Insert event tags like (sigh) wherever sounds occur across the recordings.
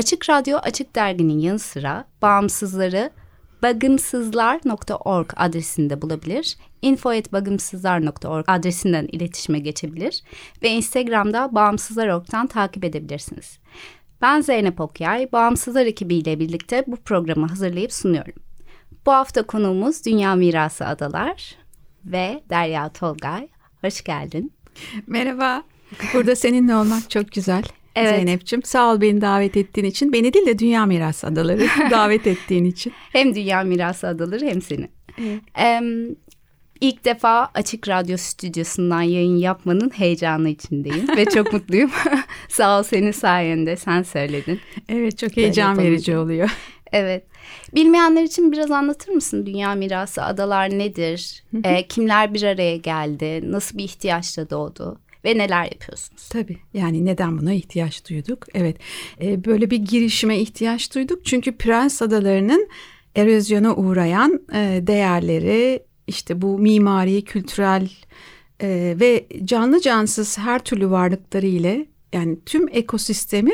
Açık Radyo Açık Dergi'nin yanı sıra bağımsızları bagımsızlar.org adresinde bulabilir, info.bagımsızlar.org adresinden iletişime geçebilir ve Instagram'da Bağımsızlar.org'dan takip edebilirsiniz. Ben Zeynep Okyay, Bağımsızlar ekibiyle birlikte bu programı hazırlayıp sunuyorum. Bu hafta konuğumuz Dünya Mirası Adalar ve Derya Tolgay. Hoş geldin. Merhaba. Burada seninle olmak çok güzel. Evet. Zeynep'ciğim sağ ol beni davet ettiğin için. Beni değil de Dünya Mirası Adaları (laughs) davet ettiğin için. Hem Dünya Mirası Adaları hem seni. Evet. Ee, ilk defa Açık Radyo stüdyosundan yayın yapmanın heyecanı içindeyim ve çok (laughs) mutluyum. (laughs) Sağ ol senin sayende sen söyledin. Evet çok heyecan verici oluyor. Evet. Bilmeyenler için biraz anlatır mısın Dünya Mirası Adalar nedir? Ee, kimler bir araya geldi? Nasıl bir ihtiyaçla doğdu? Ve neler yapıyorsunuz? Tabii yani neden buna ihtiyaç duyduk? Evet e, böyle bir girişime ihtiyaç duyduk. Çünkü Prens Adaları'nın erozyona uğrayan e, değerleri işte bu mimari, kültürel e, ve canlı cansız her türlü varlıkları ile yani tüm ekosistemi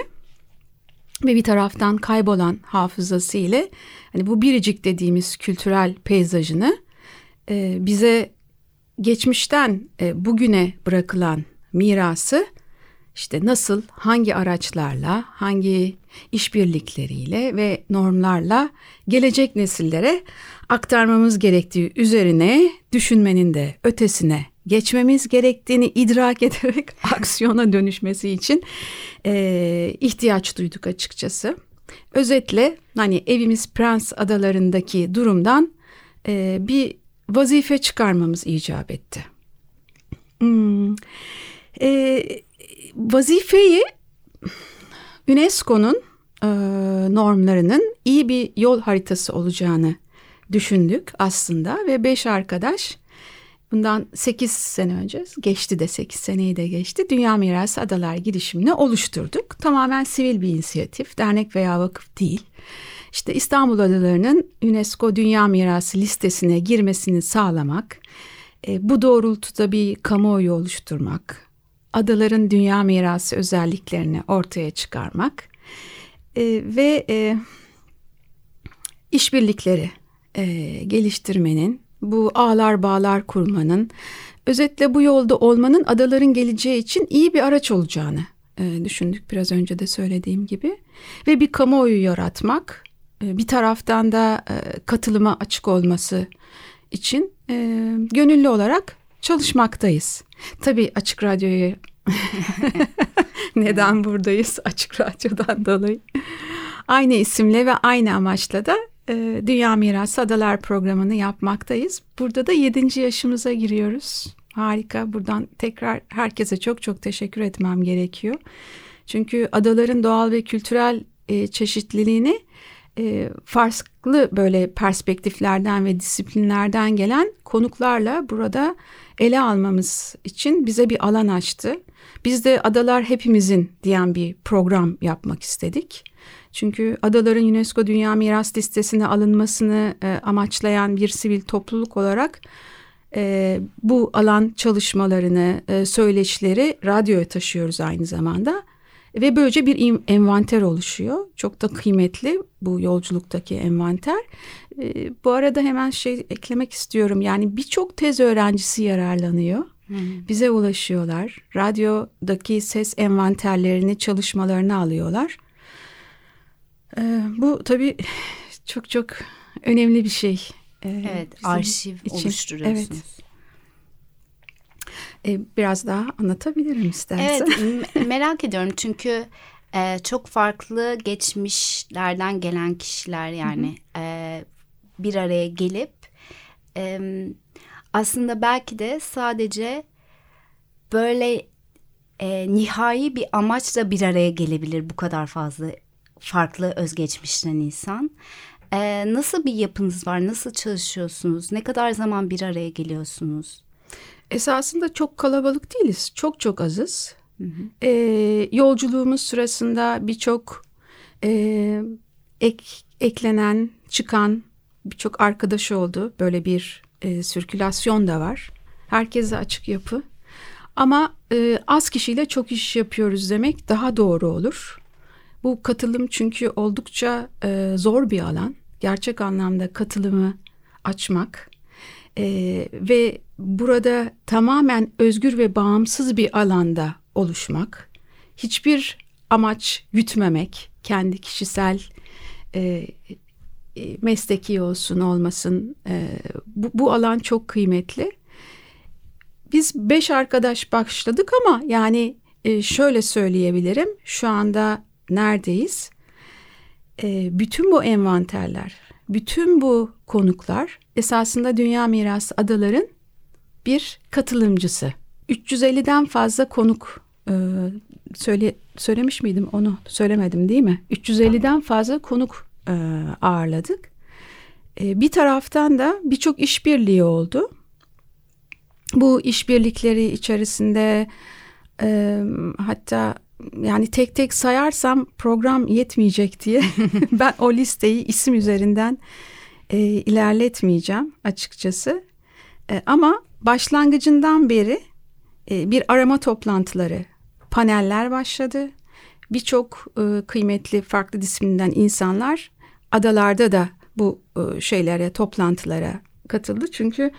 ve bir taraftan kaybolan hafızası ile hani bu biricik dediğimiz kültürel peyzajını e, bize geçmişten e, bugüne bırakılan mirası işte nasıl hangi araçlarla hangi işbirlikleriyle ve normlarla gelecek nesillere aktarmamız gerektiği üzerine düşünmenin de ötesine geçmemiz gerektiğini idrak (laughs) ederek aksiyona dönüşmesi için e, ihtiyaç duyduk açıkçası. Özetle hani evimiz Prens adalarındaki durumdan e, bir vazife çıkarmamız icap etti. Hmm. E, vazifeyi UNESCO'nun e, normlarının iyi bir yol haritası olacağını düşündük aslında ve beş arkadaş bundan 8 sene önce geçti de 8 seneyi de geçti Dünya Mirası Adalar girişimini oluşturduk. Tamamen sivil bir inisiyatif dernek veya vakıf değil. İşte İstanbul Adaları'nın UNESCO Dünya Mirası listesine girmesini sağlamak, e, bu doğrultuda bir kamuoyu oluşturmak, adaların dünya mirası özelliklerini ortaya çıkarmak e, ve e, işbirlikleri e, geliştirmenin, bu ağlar bağlar kurmanın, özetle bu yolda olmanın adaların geleceği için iyi bir araç olacağını e, düşündük biraz önce de söylediğim gibi ve bir kamuoyu yaratmak, e, bir taraftan da e, katılıma açık olması için e, gönüllü olarak çalışmaktayız. Tabii Açık Radyo'yu (laughs) neden buradayız Açık Radyo'dan dolayı. Aynı isimle ve aynı amaçla da e, Dünya Mirası Adalar programını yapmaktayız. Burada da yedinci yaşımıza giriyoruz. Harika. Buradan tekrar herkese çok çok teşekkür etmem gerekiyor. Çünkü adaların doğal ve kültürel e, çeşitliliğini e, farklı böyle perspektiflerden ve disiplinlerden gelen konuklarla burada ele almamız için bize bir alan açtı. Biz de adalar hepimizin diyen bir program yapmak istedik. Çünkü adaların UNESCO Dünya Miras Listesi'ne alınmasını e, amaçlayan bir sivil topluluk olarak e, bu alan çalışmalarını, e, söyleşileri radyoya taşıyoruz aynı zamanda. Ve böylece bir envanter oluşuyor. Çok da kıymetli bu yolculuktaki envanter. E, bu arada hemen şey eklemek istiyorum. Yani birçok tez öğrencisi yararlanıyor. Bize ulaşıyorlar. Radyodaki ses envanterlerini, çalışmalarını alıyorlar. E, bu tabii çok çok önemli bir şey. E, Evet, arşiv için. oluşturuyorsunuz. Evet. E, biraz daha anlatabilirim istersen. Evet, (laughs) merak ediyorum çünkü e, çok farklı geçmişlerden gelen kişiler yani e, bir araya gelip e, aslında belki de sadece böyle e, nihai bir amaçla bir araya gelebilir bu kadar fazla farklı özgeçmişten insan. E, nasıl bir yapınız var? Nasıl çalışıyorsunuz? Ne kadar zaman bir araya geliyorsunuz? Esasında çok kalabalık değiliz. Çok çok azız. E, yolculuğumuz sırasında birçok e, ek, eklenen, çıkan birçok arkadaş oldu. Böyle bir e, sirkülasyon da var. Herkese açık yapı. Ama e, az kişiyle çok iş yapıyoruz demek daha doğru olur. Bu katılım çünkü oldukça e, zor bir alan. Gerçek anlamda katılımı açmak e, ve burada tamamen özgür ve bağımsız bir alanda oluşmak, hiçbir amaç gütmemek, kendi kişisel e, e, mesleki olsun olmasın e, bu, bu alan çok kıymetli. Biz beş arkadaş başladık ama yani e, şöyle söyleyebilirim şu anda neredeyiz? E, bütün bu envanterler, bütün bu konuklar esasında Dünya Mirası Adaların bir katılımcısı. 350'den fazla konuk e, söyle söylemiş miydim onu söylemedim değil mi? 350'den fazla konuk e, ağırladık. E, bir taraftan da birçok işbirliği oldu. Bu işbirlikleri içerisinde e, hatta yani tek tek sayarsam program yetmeyecek diye (laughs) ben o listeyi isim üzerinden e, ilerletmeyeceğim açıkçası. E, ama başlangıcından beri e, bir arama toplantıları, paneller başladı. Birçok e, kıymetli farklı disiplinden insanlar adalarda da bu e, şeylere, toplantılara katıldı. Çünkü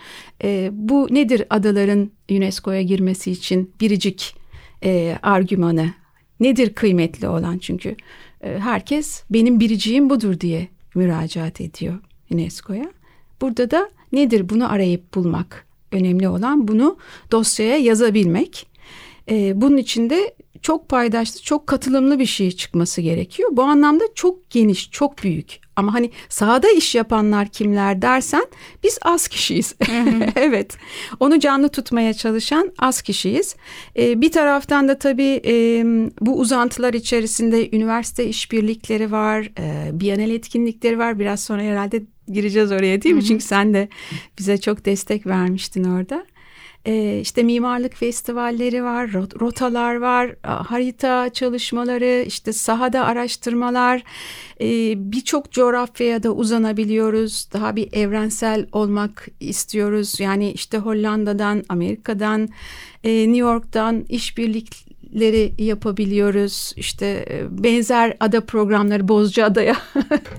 e, bu nedir adaların UNESCO'ya girmesi için biricik e, argümanı? Nedir kıymetli olan? Çünkü e, herkes benim biriciğim budur diye müracaat ediyor UNESCO'ya. Burada da nedir bunu arayıp bulmak? Önemli olan bunu dosyaya yazabilmek. E, bunun içinde çok paydaşlı, çok katılımlı bir şey çıkması gerekiyor. Bu anlamda çok geniş, çok büyük. Ama hani sahada iş yapanlar kimler dersen biz az kişiyiz. (laughs) evet. Onu canlı tutmaya çalışan az kişiyiz. Ee, bir taraftan da tabii e, bu uzantılar içerisinde üniversite işbirlikleri var, e, Biyanel etkinlikleri var. Biraz sonra herhalde gireceğiz oraya değil mi? Çünkü sen de bize çok destek vermiştin orada. Ee, işte mimarlık festivalleri var, rotalar var, harita çalışmaları, işte sahada araştırmalar, ee, birçok coğrafyaya da uzanabiliyoruz. Daha bir evrensel olmak istiyoruz. Yani işte Hollanda'dan, Amerika'dan, e, New York'tan işbirlikleri yapabiliyoruz. İşte e, benzer ada programları Bozcaada'ya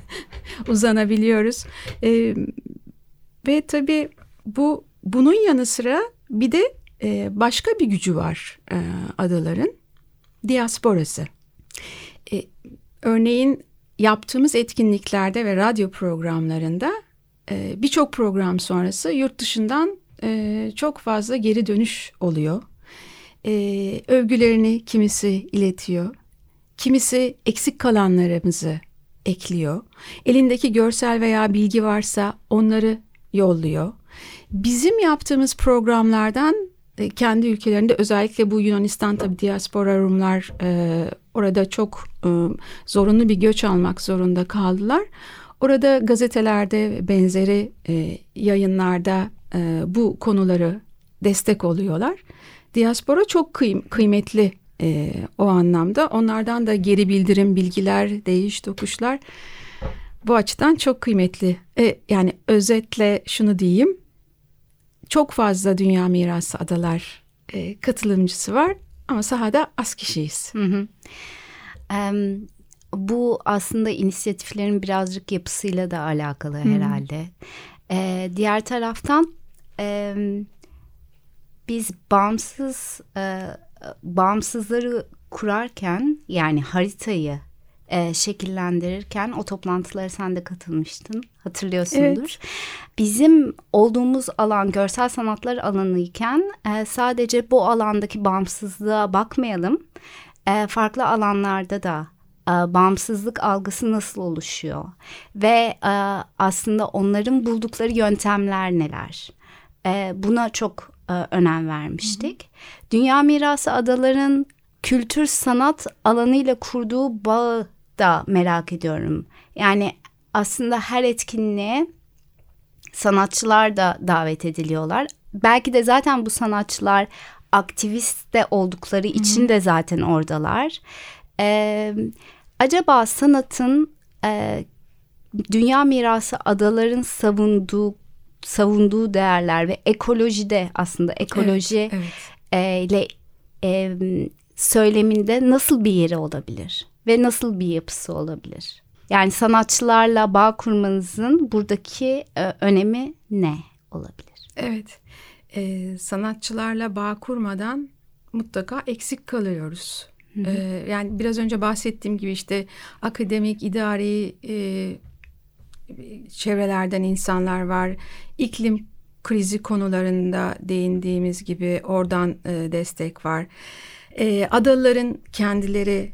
(laughs) uzanabiliyoruz. Ee, ve tabii bu bunun yanı sıra bir de e, başka bir gücü var e, adaların diasporası. E, örneğin yaptığımız etkinliklerde ve radyo programlarında e, birçok program sonrası yurt dışından e, çok fazla geri dönüş oluyor. E, övgülerini kimisi iletiyor, kimisi eksik kalanlarımızı ekliyor. Elindeki görsel veya bilgi varsa onları yolluyor. Bizim yaptığımız programlardan e, kendi ülkelerinde özellikle bu Yunanistan tabi diaspora Rumlar e, orada çok e, zorunlu bir göç almak zorunda kaldılar. Orada gazetelerde benzeri e, yayınlarda e, bu konuları destek oluyorlar. Diaspora çok kıym kıymetli e, o anlamda. Onlardan da geri bildirim, bilgiler, değiş tokuşlar bu açıdan çok kıymetli. E, yani özetle şunu diyeyim. Çok fazla Dünya Mirası Adalar e, katılımcısı var ama sahada az kişiyiz. Hı hı. Em, bu aslında inisiyatiflerin birazcık yapısıyla da alakalı herhalde. Ee, diğer taraftan em, biz bağımsız e, bağımsızları kurarken yani haritayı e, şekillendirirken o toplantılara sen de katılmıştın hatırlıyorsundur. Evet. Bizim olduğumuz alan görsel sanatlar alanıyken e, sadece bu alandaki bağımsızlığa bakmayalım. E, farklı alanlarda da e, bağımsızlık algısı nasıl oluşuyor ve e, aslında onların buldukları yöntemler neler? E, buna çok önem vermiştik. Dünya Mirası Adaların kültür sanat alanıyla kurduğu bağı da merak ediyorum. Yani aslında her etkinliğe sanatçılar da davet ediliyorlar. Belki de zaten bu sanatçılar aktivist de oldukları için de zaten oradalar. Ee, acaba sanatın e, dünya mirası adaların savunduğu savunduğu değerler ve ekolojide aslında ekoloji Evet. e, ile e, söyleminde nasıl bir yeri olabilir ve nasıl bir yapısı olabilir? Yani sanatçılarla bağ kurmanızın buradaki e, önemi ne olabilir? Evet. Ee, sanatçılarla bağ kurmadan mutlaka eksik kalıyoruz. Ee, yani biraz önce bahsettiğim gibi işte akademik, idari e, çevrelerden insanlar var. İklim krizi konularında değindiğimiz gibi oradan e, destek var. E, adaların kendileri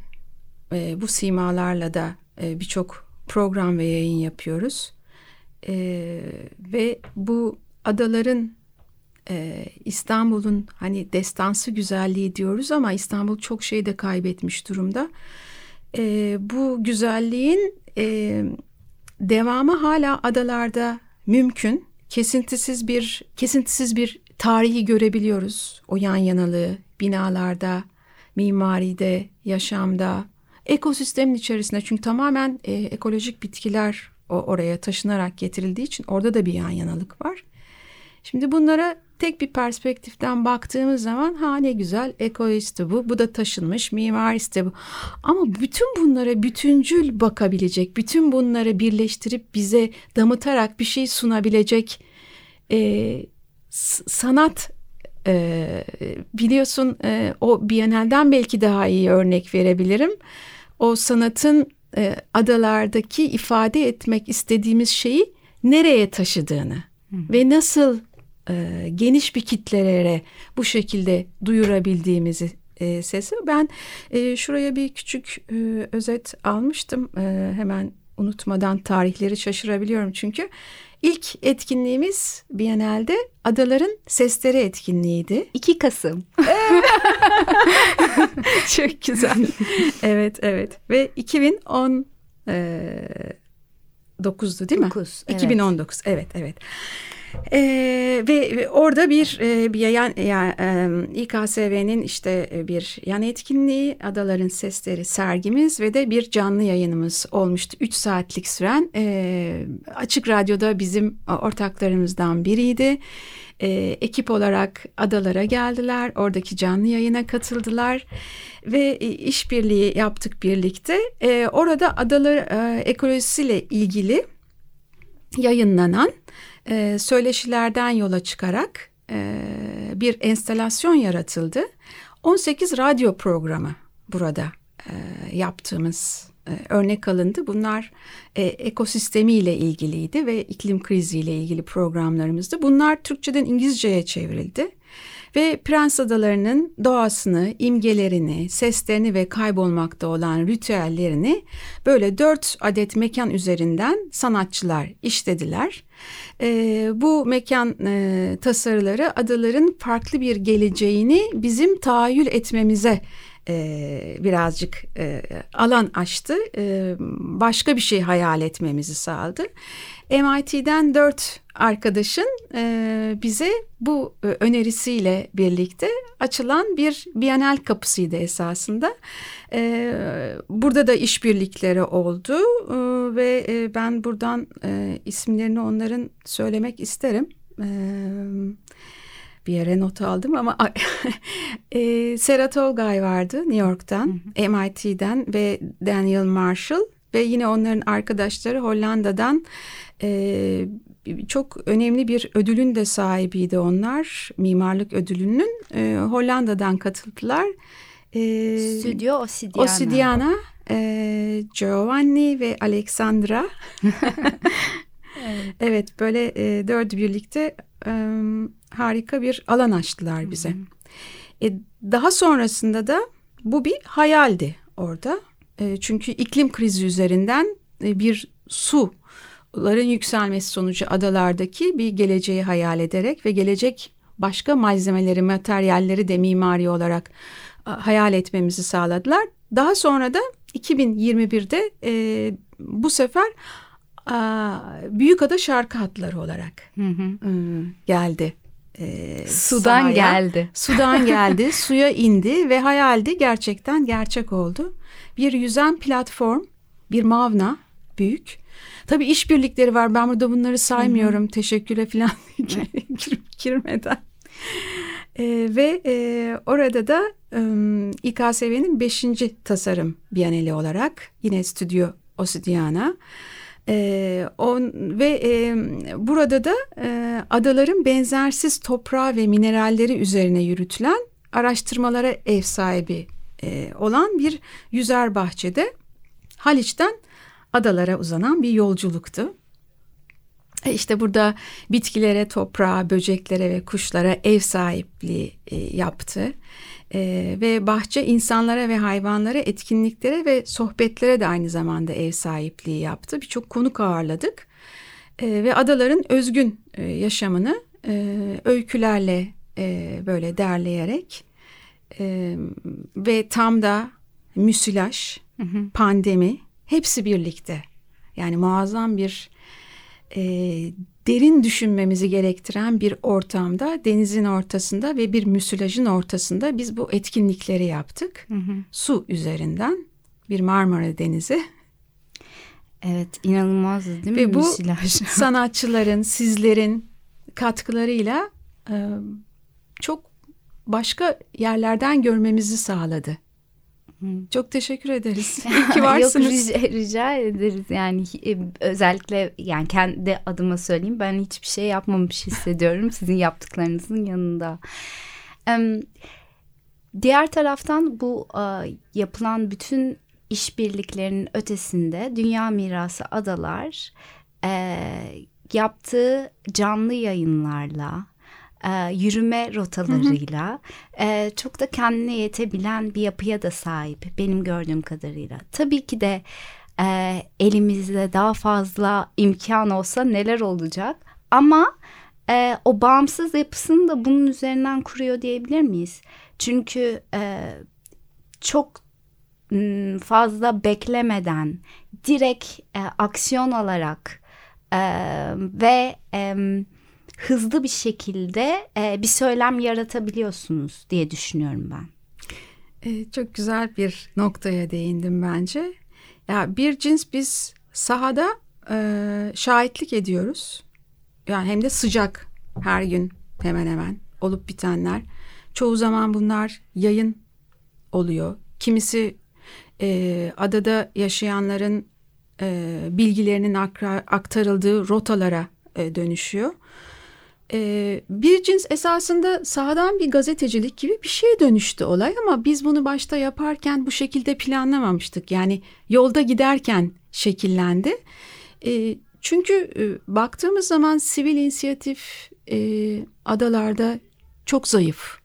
e, bu simalarla da e, birçok program ve yayın yapıyoruz. E, ve bu adaların e, İstanbul'un hani destansı güzelliği diyoruz ama İstanbul çok şey de kaybetmiş durumda. E, bu güzelliğin e, devamı hala adalarda mümkün. Kesintisiz bir kesintisiz bir tarihi görebiliyoruz. O yan yanalığı binalarda, mimaride, yaşamda, ekosistemin içerisinde. Çünkü tamamen e, ekolojik bitkiler o oraya taşınarak getirildiği için orada da bir yan yanalık var. Şimdi bunlara tek bir perspektiften baktığımız zaman ha ne güzel ekoisti bu, bu da taşınmış mimaristi bu. Ama bütün bunlara bütüncül bakabilecek, bütün bunları birleştirip bize damıtarak bir şey sunabilecek e, sanat e, biliyorsun e, o Biennale'den belki daha iyi örnek verebilirim. O sanatın e, adalardaki ifade etmek istediğimiz şeyi nereye taşıdığını ve nasıl e, geniş bir kitlelere bu şekilde duyurabildiğimizi e, sesi. Ben e, şuraya bir küçük e, özet almıştım. E, hemen unutmadan tarihleri şaşırabiliyorum çünkü. ilk etkinliğimiz Biennale'de Adaların Sesleri etkinliğiydi. 2 Kasım. (laughs) Çok güzel. evet evet ve 2010 e, 9'du değil mi? 9, evet. 2019 evet evet. Ee, ve, orada bir e, bir yan ya, e, İKSV'nin işte e, bir yan etkinliği Adaların Sesleri sergimiz ve de bir canlı yayınımız olmuştu. 3 saatlik süren e, Açık Radyo'da bizim ortaklarımızdan biriydi. E, ekip olarak adalara geldiler. Oradaki canlı yayına katıldılar ve e, işbirliği yaptık birlikte. E, orada adalar e, ekolojisiyle ilgili yayınlanan e, söyleşilerden yola çıkarak e, bir enstalasyon yaratıldı. 18 radyo programı burada e, yaptığımız e, örnek alındı. Bunlar e, ekosistemiyle ilgiliydi ve iklim kriziyle ilgili programlarımızdı. Bunlar Türkçeden İngilizceye çevrildi. Ve Prens Adaları'nın doğasını, imgelerini, seslerini ve kaybolmakta olan ritüellerini böyle dört adet mekan üzerinden sanatçılar işlediler. E, bu mekan e, tasarıları adaların farklı bir geleceğini bizim tahayyül etmemize e, birazcık e, alan açtı. E, başka bir şey hayal etmemizi sağladı. MIT'den dört arkadaşın e, bize bu e, önerisiyle birlikte açılan bir Bienal kapısıydı esasında. E, burada da işbirlikleri oldu e, ve e, ben buradan e, isimlerini onların söylemek isterim. E, bir yere not aldım ama (laughs) e, Sarah Tolgay vardı New York'tan, MIT'den ve Daniel Marshall ve yine onların arkadaşları Hollanda'dan e, çok önemli bir ödülün de sahibiydi onlar. Mimarlık ödülünün e, Hollanda'dan katıldılar. E, Stüdyo Ossidiana. Ossidiana, e, Giovanni ve Alexandra. (laughs) evet. evet böyle e, dördü birlikte e, harika bir alan açtılar bize. E, daha sonrasında da bu bir hayaldi orada. E, çünkü iklim krizi üzerinden e, bir suların yükselmesi sonucu adalardaki bir geleceği hayal ederek ve gelecek başka malzemeleri, materyalleri de mimari olarak hayal etmemizi sağladılar. Daha sonra da 2021'de e, bu sefer a, Büyükada şarkı hatları olarak hı hı. E, geldi. E, Sudan sahaya. geldi. (laughs) Sudan geldi, suya indi ve hayaldi gerçekten gerçek oldu. Bir yüzen platform, bir mavna büyük. Tabii işbirlikleri var. Ben burada bunları saymıyorum. Hı hı. Teşekküre falan (laughs) girmeden. E, ve e, orada da e, İKSV'nin beşinci tasarım biyaneli olarak yine Stüdyo Ossidiana e, on, ve e, burada da e, adaların benzersiz toprağı ve mineralleri üzerine yürütülen araştırmalara ev sahibi e, olan bir yüzer bahçede Haliç'ten adalara uzanan bir yolculuktu. E işte burada bitkilere, toprağa, böceklere ve kuşlara ev sahipliği e, yaptı. E, ve bahçe insanlara ve hayvanlara, etkinliklere ve sohbetlere de aynı zamanda ev sahipliği yaptı. Birçok konuk ağırladık. E, ve adaların özgün e, yaşamını e, öykülerle e, böyle derleyerek e, ve tam da müsilaj, hı hı. pandemi hepsi birlikte. Yani muazzam bir e, derin düşünmemizi gerektiren bir ortamda denizin ortasında ve bir müsilajın ortasında biz bu etkinlikleri yaptık. Hı hı. Su üzerinden bir Marmara Denizi. Evet inanılmaz değil mi ve bu müsilaj? (laughs) sanatçıların sizlerin katkılarıyla e, çok başka yerlerden görmemizi sağladı. Çok teşekkür ederiz. (laughs) İyi ki varsınız. Yok rica, rica ederiz yani e, özellikle yani kendi adıma söyleyeyim ben hiçbir şey yapmamış hissediyorum (laughs) sizin yaptıklarınızın yanında. Diğer taraftan bu yapılan bütün işbirliklerinin ötesinde Dünya Mirası Adalar e, yaptığı canlı yayınlarla e, yürüme rotalarıyla. E, çok da kendine yetebilen bir yapıya da sahip benim gördüğüm kadarıyla. Tabii ki de e, elimizde daha fazla imkan olsa neler olacak ama e, o bağımsız yapısını da bunun üzerinden kuruyor diyebilir miyiz? Çünkü e, çok fazla beklemeden direkt e, aksiyon alarak e, ve e, hızlı bir şekilde e, bir söylem yaratabiliyorsunuz diye düşünüyorum ben. E, çok güzel bir noktaya değindim bence. Ya bir cins biz sahada e, şahitlik ediyoruz. Yani hem de sıcak her gün hemen hemen olup bitenler. Çoğu zaman bunlar yayın oluyor. Kimisi e, adada yaşayanların e, bilgilerinin aktarıldığı rotalara e, dönüşüyor. Ee, bir cins esasında sahadan bir gazetecilik gibi bir şeye dönüştü olay ama biz bunu başta yaparken bu şekilde planlamamıştık. Yani yolda giderken şekillendi. Ee, çünkü e, baktığımız zaman sivil inisiyatif e, adalarda çok zayıf.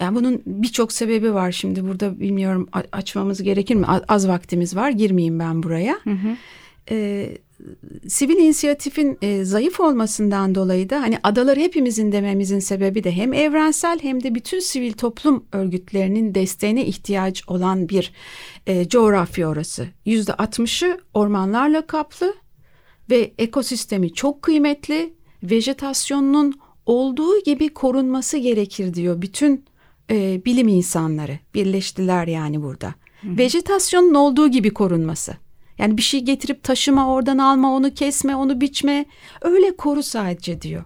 Yani bunun birçok sebebi var şimdi burada bilmiyorum açmamız gerekir mi? Az vaktimiz var girmeyeyim ben buraya. Hı hı. Ee, sivil inisiyatifin e, zayıf olmasından dolayı da hani adalar hepimizin dememizin sebebi de hem evrensel hem de bütün sivil toplum örgütlerinin desteğine ihtiyaç olan bir e, coğrafya orası. Yüzde altmışı ormanlarla kaplı ve ekosistemi çok kıymetli. Vejetasyonunun olduğu gibi korunması gerekir diyor bütün e, bilim insanları. Birleştiler yani burada. Hı. Vejetasyonun olduğu gibi korunması. Yani bir şey getirip taşıma oradan alma onu kesme onu biçme öyle koru sadece diyor.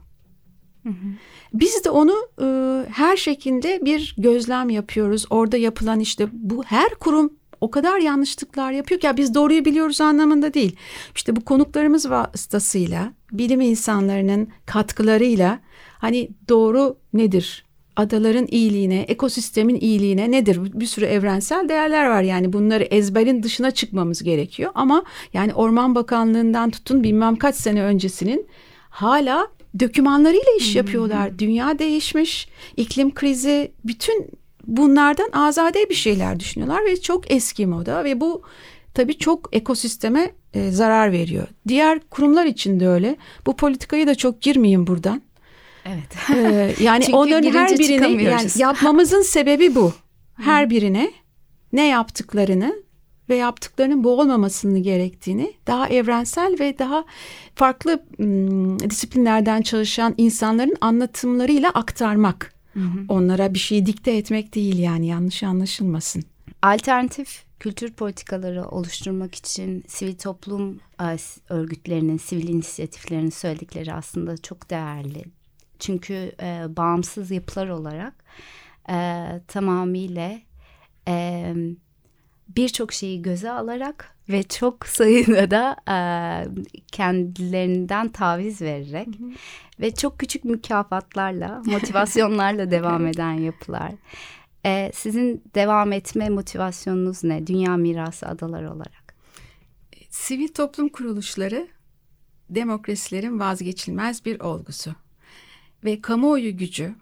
Hı hı. Biz de onu e, her şekilde bir gözlem yapıyoruz. Orada yapılan işte bu her kurum o kadar yanlışlıklar yapıyor ki ya biz doğruyu biliyoruz anlamında değil. İşte bu konuklarımız vasıtasıyla, bilim insanlarının katkılarıyla hani doğru nedir? Adaların iyiliğine, ekosistemin iyiliğine nedir? Bir sürü evrensel değerler var yani bunları ezberin dışına çıkmamız gerekiyor. Ama yani Orman Bakanlığı'ndan tutun bilmem kaç sene öncesinin hala dökümanlarıyla iş yapıyorlar. Dünya değişmiş, iklim krizi, bütün bunlardan azade bir şeyler düşünüyorlar ve çok eski moda ve bu tabii çok ekosisteme e, zarar veriyor. Diğer kurumlar için de öyle. Bu politikayı da çok girmeyeyim buradan. Evet. Ee, yani (laughs) Çünkü onların her birini yani yapmamızın sebebi bu. Her birine ne yaptıklarını ve yaptıklarının bu olmamasını gerektiğini daha evrensel ve daha farklı ım, disiplinlerden çalışan insanların anlatımlarıyla aktarmak. Onlara bir şey dikte etmek değil yani yanlış anlaşılmasın. Alternatif kültür politikaları oluşturmak için sivil toplum e, örgütlerinin, sivil inisiyatiflerinin söyledikleri aslında çok değerli. Çünkü e, bağımsız yapılar olarak e, tamamıyla e, birçok şeyi göze alarak ve çok (laughs) sayıda da e, kendilerinden taviz vererek ve çok küçük mükafatlarla, motivasyonlarla (laughs) devam eden yapılar. E, sizin devam etme motivasyonunuz ne? Dünya mirası adalar olarak. Sivil toplum kuruluşları demokrasilerin vazgeçilmez bir olgusu ve kamuoyu gücü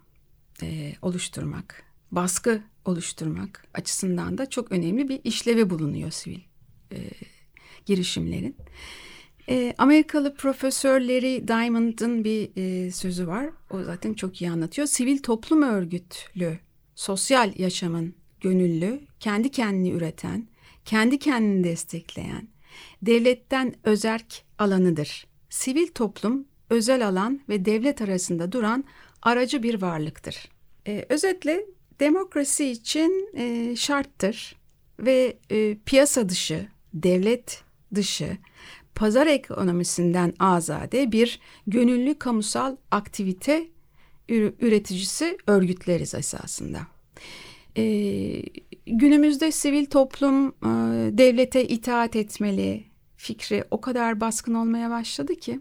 e, oluşturmak, baskı oluşturmak açısından da çok önemli bir işlevi bulunuyor sivil e, girişimlerin. E, Amerikalı profesör Larry Diamond'ın bir e, sözü var. O zaten çok iyi anlatıyor. Sivil toplum örgütlü, sosyal yaşamın gönüllü, kendi kendini üreten, kendi kendini destekleyen, devletten özerk alanıdır. Sivil toplum, özel alan ve devlet arasında duran aracı bir varlıktır. E, özetle demokrasi için e, şarttır ve e, piyasa dışı, devlet dışı, pazar ekonomisinden azade bir gönüllü kamusal aktivite üreticisi örgütleriz esasında. Ee, günümüzde sivil toplum e, devlete itaat etmeli fikri o kadar baskın olmaya başladı ki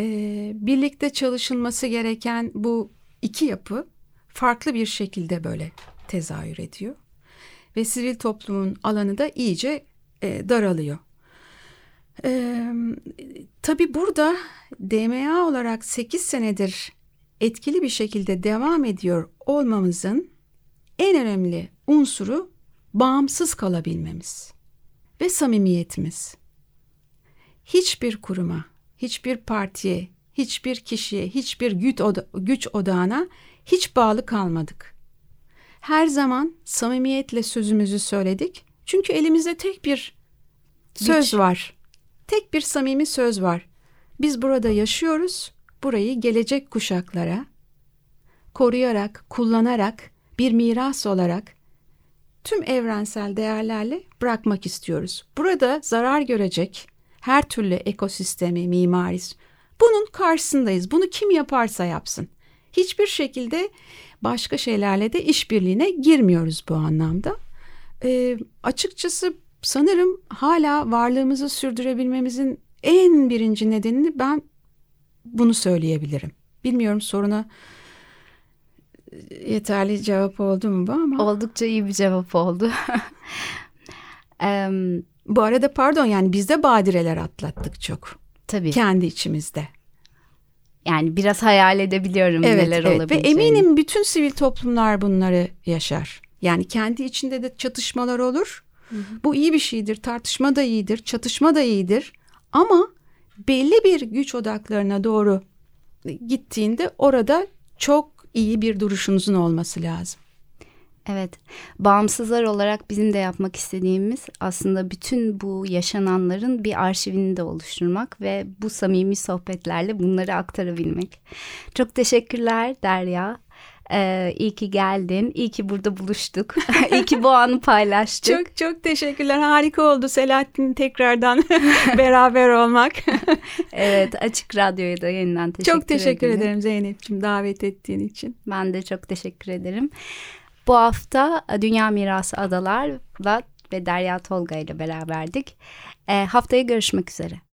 e, birlikte çalışılması gereken bu iki yapı farklı bir şekilde böyle tezahür ediyor ve sivil toplumun alanı da iyice e, daralıyor. Ee, tabii burada DMA olarak 8 senedir etkili bir şekilde devam ediyor olmamızın en önemli unsuru bağımsız kalabilmemiz ve samimiyetimiz. Hiçbir kuruma, hiçbir partiye, hiçbir kişiye, hiçbir güç, oda, güç odağına hiç bağlı kalmadık. Her zaman samimiyetle sözümüzü söyledik. Çünkü elimizde tek bir söz güç. var. Tek bir samimi söz var. Biz burada yaşıyoruz. Burayı gelecek kuşaklara koruyarak, kullanarak bir miras olarak tüm evrensel değerlerle bırakmak istiyoruz. Burada zarar görecek her türlü ekosistemi, mimaris bunun karşısındayız. Bunu kim yaparsa yapsın. Hiçbir şekilde başka şeylerle de işbirliğine girmiyoruz bu anlamda. E, açıkçası sanırım hala varlığımızı sürdürebilmemizin en birinci nedenini ben bunu söyleyebilirim. Bilmiyorum soruna yeterli cevap oldu mu bu ama. Oldukça iyi bir cevap oldu. (laughs) bu arada pardon yani biz de badireler atlattık çok. Tabii. Kendi içimizde. Yani biraz hayal edebiliyorum evet, neler evet. olabileceğini. Ve eminim bütün sivil toplumlar bunları yaşar. Yani kendi içinde de çatışmalar olur. Hı hı. Bu iyi bir şeydir. Tartışma da iyidir. Çatışma da iyidir. Ama belli bir güç odaklarına doğru gittiğinde orada çok iyi bir duruşunuzun olması lazım. Evet, bağımsızlar olarak bizim de yapmak istediğimiz aslında bütün bu yaşananların bir arşivini de oluşturmak ve bu samimi sohbetlerle bunları aktarabilmek. Çok teşekkürler Derya. Ee, iyi ki geldin. İyi ki burada buluştuk. (laughs) iyi ki bu anı paylaştık. Çok çok teşekkürler. Harika oldu Selahattin tekrardan (laughs) beraber olmak. (laughs) evet Açık Radyo'ya da yeniden teşekkür çok teşekkür ederim. ederim Zeynep'ciğim davet ettiğin için. Ben de çok teşekkür ederim. Bu hafta Dünya Mirası Adalar'la ve Derya Tolga ile beraberdik. E, haftaya görüşmek üzere.